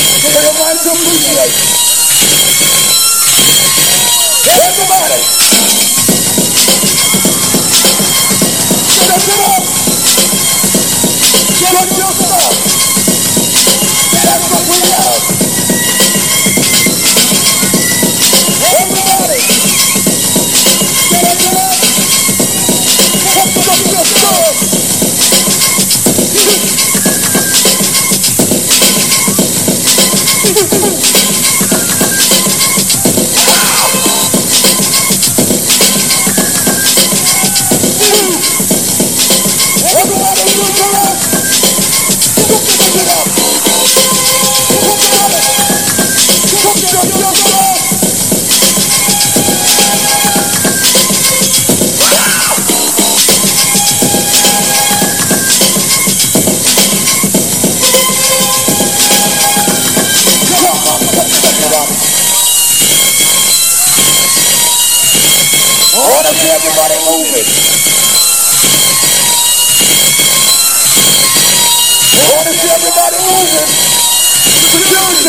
to appreciate. Everybody. Up, get up. Get up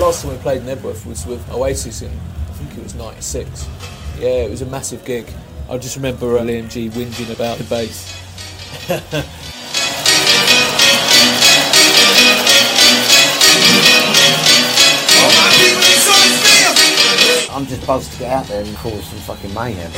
last time we played in Edworth was with Oasis in, I think it was 96. Yeah, it was a massive gig. I just remember Liam G whinging about the bass. I'm just buzzed to get out there and cause some fucking mayhem.